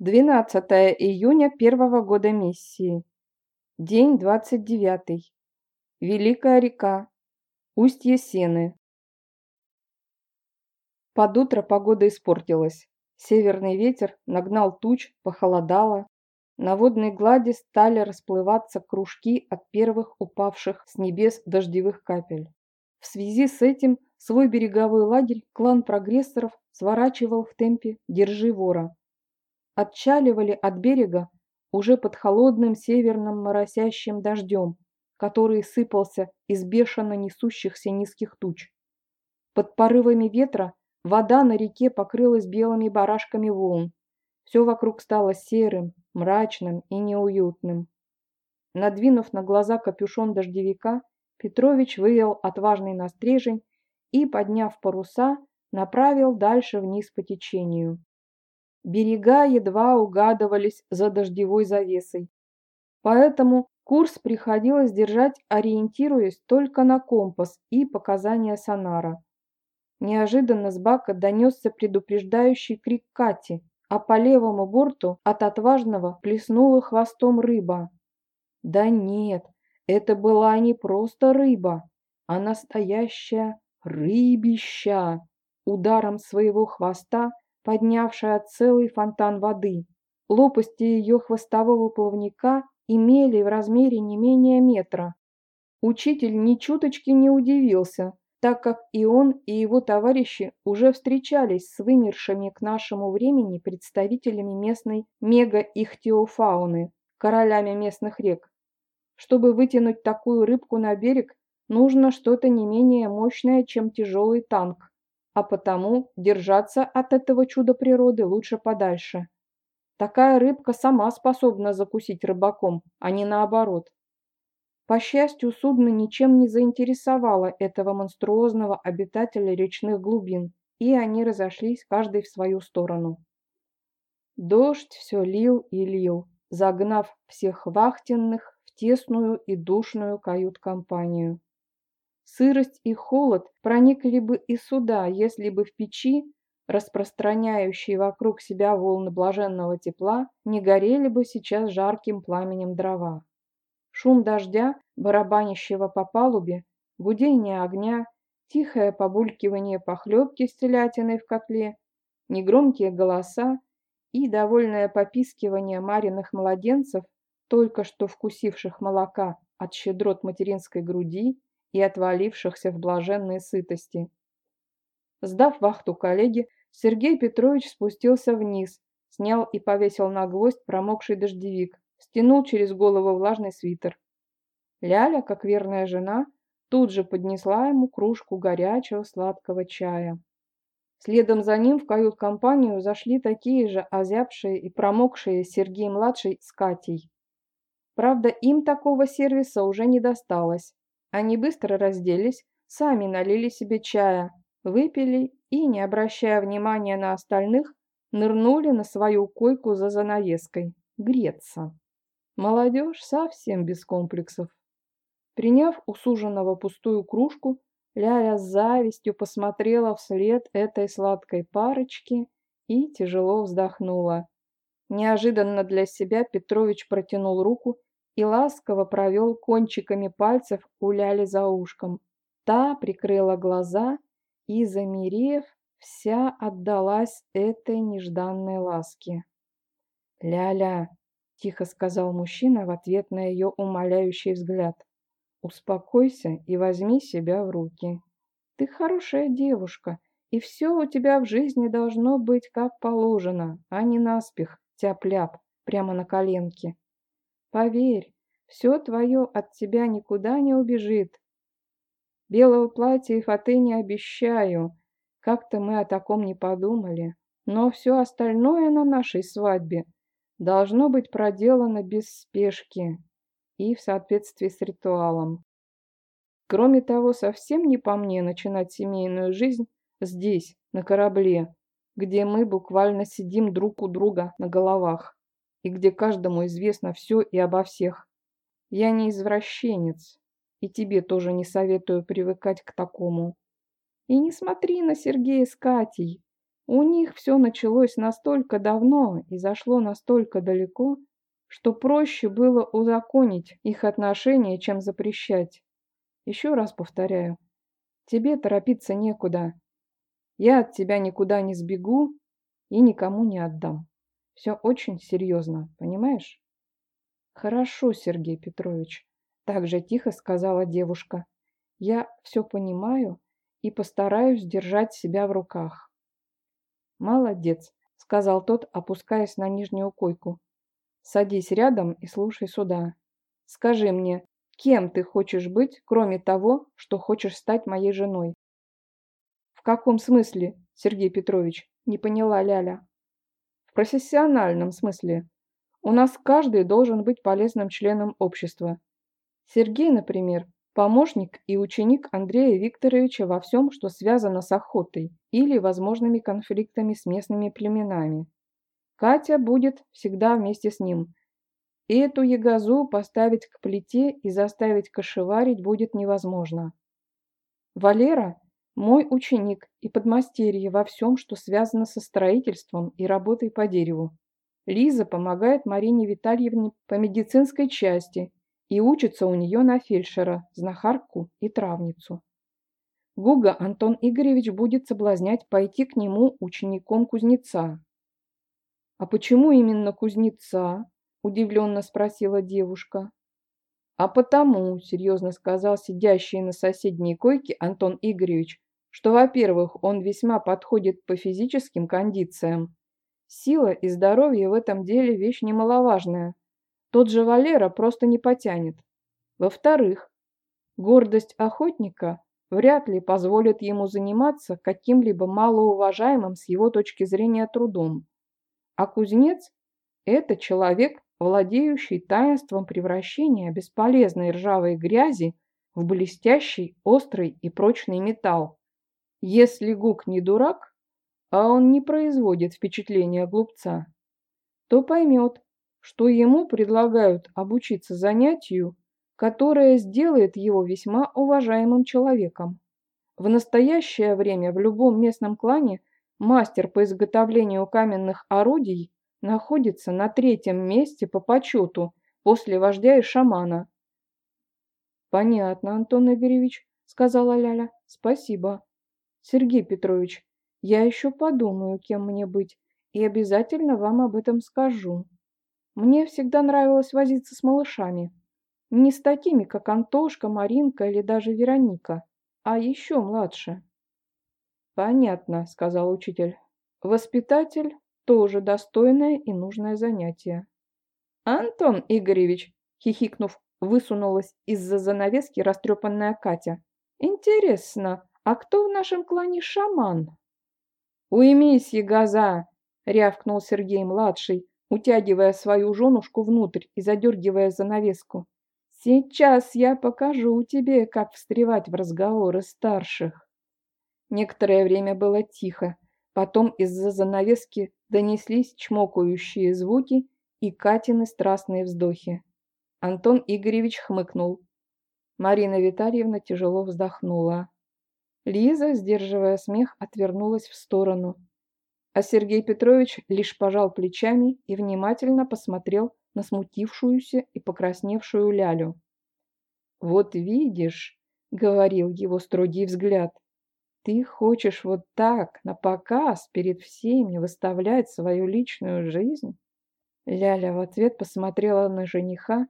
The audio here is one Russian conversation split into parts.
12 июня первого года миссии. День 29. Великая река. Устье Сены. Под утро погода испортилась. Северный ветер нагнал туч, похолодало. На водной глади стали расплываться кружки от первых упавших с небес дождевых капель. В связи с этим свой береговой лагерь клан прогрессоров сворачивал в темпе «Держи вора», отчаливали от берега уже под холодным северным моросящим дождем, который сыпался из бешено несущихся низких туч. Под порывами ветра вода на реке покрылась белыми барашками волн. Все вокруг стало серым, мрачным и неуютным. Надвинув на глаза капюшон дождевика, Петрович вывел отважный настрежень и, подняв паруса, направил дальше вниз по течению. Берега едва угадывались за дождевой завесой. Поэтому курс приходилось держать, ориентируясь только на компас и показания сонара. Неожиданно с бака донесся предупреждающий крик Кати, а по левому борту от отважного плеснула хвостом рыба. Да нет, это была не просто рыба, а настоящая рыбища. Ударом своего хвоста поднявшая целый фонтан воды. Лопасти ее хвостового плавника имели в размере не менее метра. Учитель ни чуточки не удивился, так как и он, и его товарищи уже встречались с вымершими к нашему времени представителями местной мега-ихтиофауны, королями местных рек. Чтобы вытянуть такую рыбку на берег, нужно что-то не менее мощное, чем тяжелый танк а потому держаться от этого чуда природы лучше подальше. Такая рыбка сама способна закусить рыбаком, а не наоборот. По счастью, судно ничем не заинтересовало этого монструозного обитателя речных глубин, и они разошлись каждый в свою сторону. Дождь все лил и лил, загнав всех вахтенных в тесную и душную кают-компанию. Сырость и холод проникли бы и сюда, если бы в печи, распространяющие вокруг себя волны блаженного тепла, не горели бы сейчас жарким пламенем дрова. Шум дождя, барабанящего по палубе, гудение огня, тихое побулькивание похлебки с телятиной в котле, негромкие голоса и довольное попискивание мариных младенцев, только что вкусивших молока от щедрот материнской груди, и отвалившихся в блаженной сытости. Сдав вахту коллеге, Сергей Петрович спустился вниз, снял и повесил на гвоздь промокший дождевик, стянул через голову влажный свитер. Ляля, как верная жена, тут же поднесла ему кружку горячего сладкого чая. Следом за ним в кают-компанию зашли такие же озябшие и промокшие Сергей-младший с Катей. Правда, им такого сервиса уже не досталось. Они быстро разделись, сами налили себе чая, выпили и, не обращая внимания на остальных, нырнули на свою койку за занавеской. Греться. Молодежь совсем без комплексов. Приняв у суженого пустую кружку, Ляля с завистью посмотрела вслед этой сладкой парочке и тяжело вздохнула. Неожиданно для себя Петрович протянул руку и ласково провел кончиками пальцев у Ляли за ушком. Та прикрыла глаза и, замерев, вся отдалась этой нежданной ласке. «Ля-ля», — тихо сказал мужчина в ответ на ее умоляющий взгляд, — «успокойся и возьми себя в руки. Ты хорошая девушка, и все у тебя в жизни должно быть как положено, а не наспех, тяп-ляп, прямо на коленке. Поверь, все твое от тебя никуда не убежит. Белого платья и фаты не обещаю. Как-то мы о таком не подумали. Но все остальное на нашей свадьбе должно быть проделано без спешки и в соответствии с ритуалом. Кроме того, совсем не по мне начинать семейную жизнь здесь, на корабле, где мы буквально сидим друг у друга на головах и где каждому известно все и обо всех. Я не извращенец, и тебе тоже не советую привыкать к такому. И не смотри на Сергея с Катей. У них все началось настолько давно и зашло настолько далеко, что проще было узаконить их отношения, чем запрещать. Еще раз повторяю, тебе торопиться некуда. Я от тебя никуда не сбегу и никому не отдам. Все очень серьезно, понимаешь? Хорошо, Сергей Петрович, так же тихо сказала девушка. Я все понимаю и постараюсь держать себя в руках. Молодец, сказал тот, опускаясь на нижнюю койку. Садись рядом и слушай сюда. Скажи мне, кем ты хочешь быть, кроме того, что хочешь стать моей женой? В каком смысле, Сергей Петрович? Не поняла Ляля. В профессиональном смысле. У нас каждый должен быть полезным членом общества. Сергей, например, помощник и ученик Андрея Викторовича во всем, что связано с охотой или возможными конфликтами с местными племенами. Катя будет всегда вместе с ним. И эту ягозу поставить к плите и заставить кошеварить будет невозможно. Валера – мой ученик и подмастерье во всем, что связано со строительством и работой по дереву. Лиза помогает Марине Витальевне по медицинской части и учится у нее на фельдшера, знахарку и травницу. Гуга Антон Игоревич будет соблазнять пойти к нему учеником кузнеца. «А почему именно кузнеца?» – удивленно спросила девушка. «А потому», – серьезно сказал сидящий на соседней койке Антон Игоревич, что, во-первых, он весьма подходит по физическим кондициям. Сила и здоровье в этом деле вещь немаловажная – тот же Валера просто не потянет. Во-вторых, гордость охотника вряд ли позволит ему заниматься каким-либо малоуважаемым с его точки зрения трудом. А кузнец – это человек, владеющий таинством превращения бесполезной ржавой грязи в блестящий, острый и прочный металл. Если Гук не дурак, а он не производит впечатления глупца, то поймет, что ему предлагают обучиться занятию, которое сделает его весьма уважаемым человеком. В настоящее время в любом местном клане мастер по изготовлению каменных орудий находится на третьем месте по почету после вождя и шамана. «Понятно, Антон Игоревич», — сказала Ляля. «Спасибо. Сергей Петрович, я еще подумаю, кем мне быть, и обязательно вам об этом скажу». Мне всегда нравилось возиться с малышами. Не с такими, как Антошка, Маринка или даже Вероника, а еще младше. «Понятно», — сказал учитель. «Воспитатель — тоже достойное и нужное занятие». «Антон Игоревич», — хихикнув, высунулась из-за занавески растрепанная Катя. «Интересно, а кто в нашем клане шаман?» «Уймись, ягоза!» — рявкнул Сергей-младший, утягивая свою женушку внутрь и задергивая занавеску. «Сейчас я покажу тебе, как встревать в разговоры старших». Некоторое время было тихо, потом из-за занавески донеслись чмокающие звуки и Катины страстные вздохи. Антон Игоревич хмыкнул. Марина Витальевна тяжело вздохнула. Лиза, сдерживая смех, отвернулась в сторону – а Сергей Петрович лишь пожал плечами и внимательно посмотрел на смутившуюся и покрасневшую Лялю. «Вот видишь», — говорил его строгий взгляд, — «ты хочешь вот так, на показ, перед всеми выставлять свою личную жизнь?» Ляля в ответ посмотрела на жениха,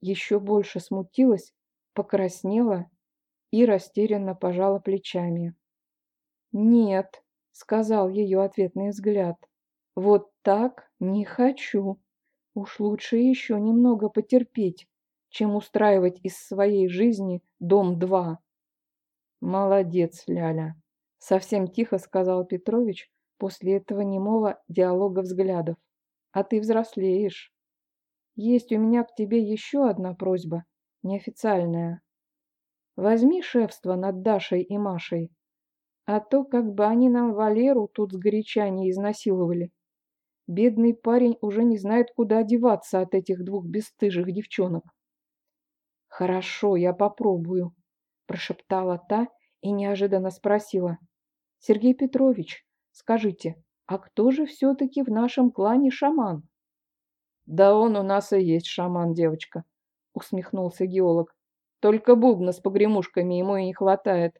еще больше смутилась, покраснела и растерянно пожала плечами. «Нет», сказал ее ответный взгляд. Вот так не хочу. Уж лучше еще немного потерпеть, чем устраивать из своей жизни дом-два. Молодец, Ляля, совсем тихо сказал Петрович после этого немого диалога взглядов. А ты взрослеешь. Есть у меня к тебе еще одна просьба, неофициальная. Возьми шефство над Дашей и Машей а то как бы они нам Валеру тут сгоряча не изнасиловали. Бедный парень уже не знает, куда одеваться от этих двух бесстыжих девчонок. «Хорошо, я попробую», – прошептала та и неожиданно спросила. «Сергей Петрович, Скажите, а кто же все-таки в нашем клане шаман? Да он у нас и есть шаман, девочка, усмехнулся геолог. Только бубна с погремушками ему и не хватает.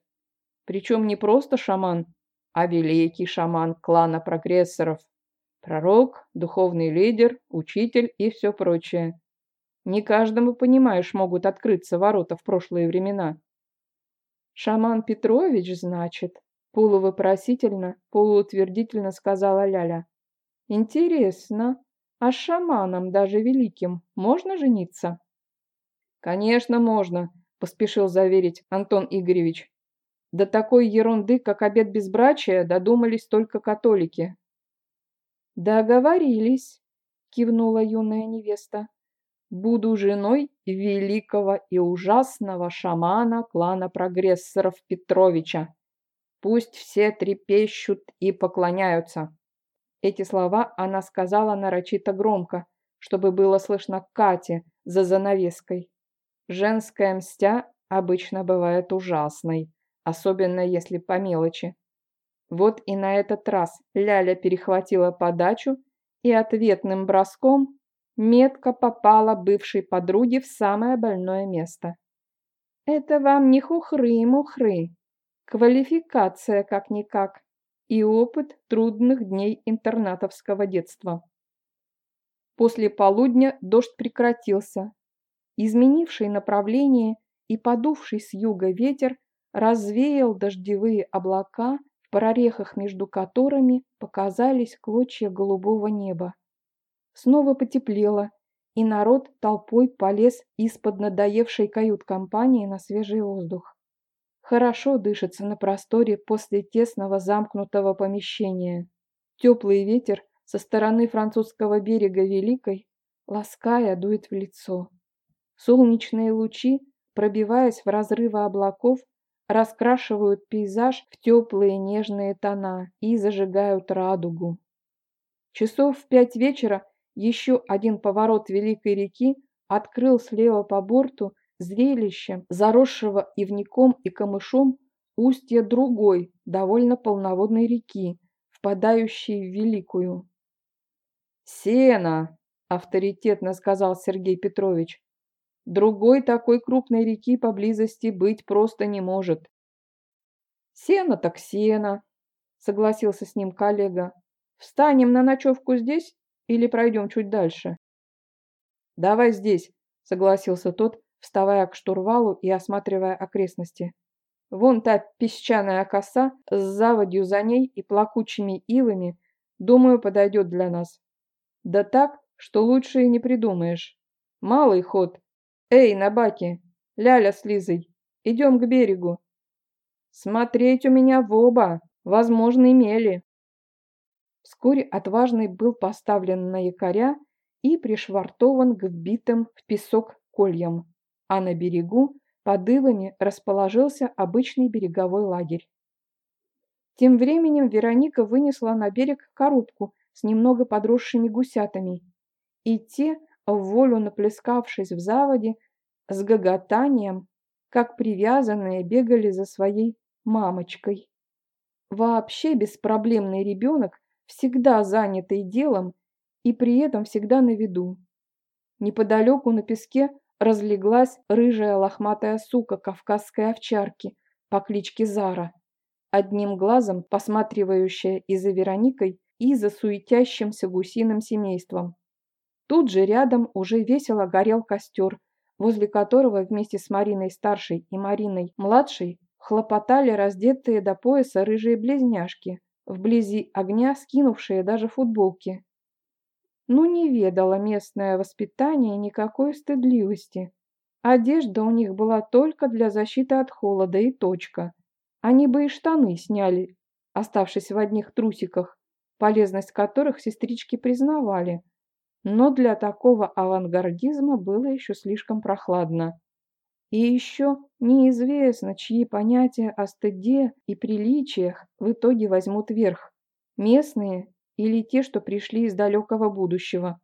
Причем не просто шаман, а великий шаман клана прогрессоров. Пророк, духовный лидер, учитель и все прочее. Не каждому, понимаешь, могут открыться ворота в прошлые времена. Шаман Петрович, значит, полувопросительно, полуутвердительно сказала Ляля. Интересно, а шаманом даже великим можно жениться? Конечно, можно, поспешил заверить Антон Игоревич. До такой ерунды, как обед безбрачия, додумались только католики. «Договорились», — кивнула юная невеста. «Буду женой великого и ужасного шамана клана прогрессоров Петровича. Пусть все трепещут и поклоняются». Эти слова она сказала нарочито громко, чтобы было слышно Кате за занавеской. Женская мстя обычно бывает ужасной особенно если по мелочи. Вот и на этот раз Ляля перехватила подачу и ответным броском метко попала бывшей подруге в самое больное место. Это вам не хухры-мухры, квалификация как-никак и опыт трудных дней интернатовского детства. После полудня дождь прекратился. Изменивший направление и подувший с юга ветер развеял дождевые облака, в прорехах между которыми показались клочья голубого неба. Снова потеплело, и народ толпой полез из-под надоевшей кают-компании на свежий воздух. Хорошо дышится на просторе после тесного замкнутого помещения. Теплый ветер со стороны французского берега Великой, лаская, дует в лицо. Солнечные лучи, пробиваясь в разрывы облаков, раскрашивают пейзаж в теплые нежные тона и зажигают радугу. Часов в пять вечера еще один поворот Великой реки открыл слева по борту зрелище, заросшего ивником и камышом устья другой, довольно полноводной реки, впадающей в Великую. «Сено!» – авторитетно сказал Сергей Петрович. Другой такой крупной реки поблизости быть просто не может. Сено так сено, согласился с ним коллега. Встанем на ночевку здесь или пройдем чуть дальше? Давай здесь, согласился тот, вставая к штурвалу и осматривая окрестности. Вон та песчаная коса с заводью за ней и плакучими ивами, думаю, подойдет для нас. Да так, что лучше и не придумаешь. Малый ход, «Эй, на баке! Ляля с Лизой! Идем к берегу!» «Смотреть у меня в оба! Возможно, имели!» Вскоре отважный был поставлен на якоря и пришвартован к вбитым в песок кольям, а на берегу под ивами расположился обычный береговой лагерь. Тем временем Вероника вынесла на берег коробку с немного подросшими гусятами, и те в волю наплескавшись в заводе, с гоготанием, как привязанные, бегали за своей мамочкой. Вообще беспроблемный ребенок, всегда занятый делом и при этом всегда на виду. Неподалеку на песке разлеглась рыжая лохматая сука кавказской овчарки по кличке Зара, одним глазом посматривающая и за Вероникой, и за суетящимся гусиным семейством. Тут же рядом уже весело горел костер, возле которого вместе с Мариной старшей и Мариной младшей хлопотали раздетые до пояса рыжие близняшки, вблизи огня скинувшие даже футболки. Ну не ведало местное воспитание никакой стыдливости. Одежда у них была только для защиты от холода и точка. Они бы и штаны сняли, оставшись в одних трусиках, полезность которых сестрички признавали – но для такого авангардизма было еще слишком прохладно. И еще неизвестно, чьи понятия о стыде и приличиях в итоге возьмут верх. Местные или те, что пришли из далекого будущего.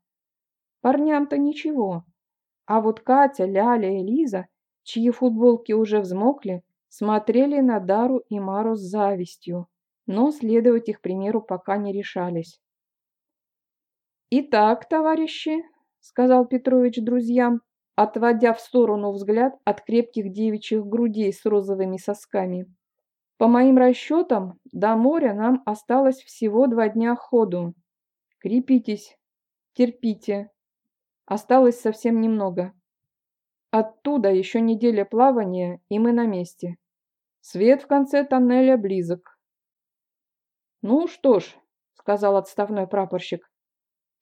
Парням-то ничего. А вот Катя, Ляля и Лиза, чьи футболки уже взмокли, смотрели на Дару и Мару с завистью. но следовать их примеру пока не решались. «Итак, товарищи», — сказал Петрович друзьям, отводя в сторону взгляд от крепких девичьих грудей с розовыми сосками. «По моим расчетам, до моря нам осталось всего два дня ходу. Крепитесь, терпите. Осталось совсем немного. Оттуда еще неделя плавания, и мы на месте. Свет в конце тоннеля близок. «Ну что ж», — сказал отставной прапорщик, —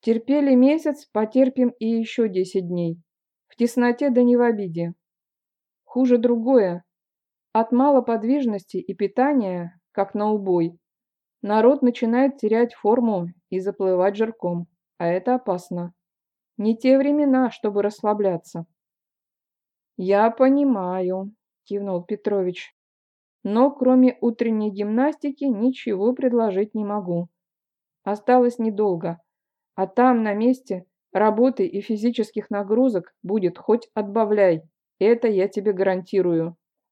«терпели месяц, потерпим и еще десять дней. В тесноте да не в обиде. Хуже другое. От малоподвижности и питания, как на убой, народ начинает терять форму и заплывать жирком, а это опасно. Не те времена, чтобы расслабляться. «Я понимаю», – кивнул Петрович. «Но кроме утренней гимнастики ничего предложить не могу. Осталось недолго, а там на месте работы и физических нагрузок будет хоть отбавляй, это я тебе гарантирую.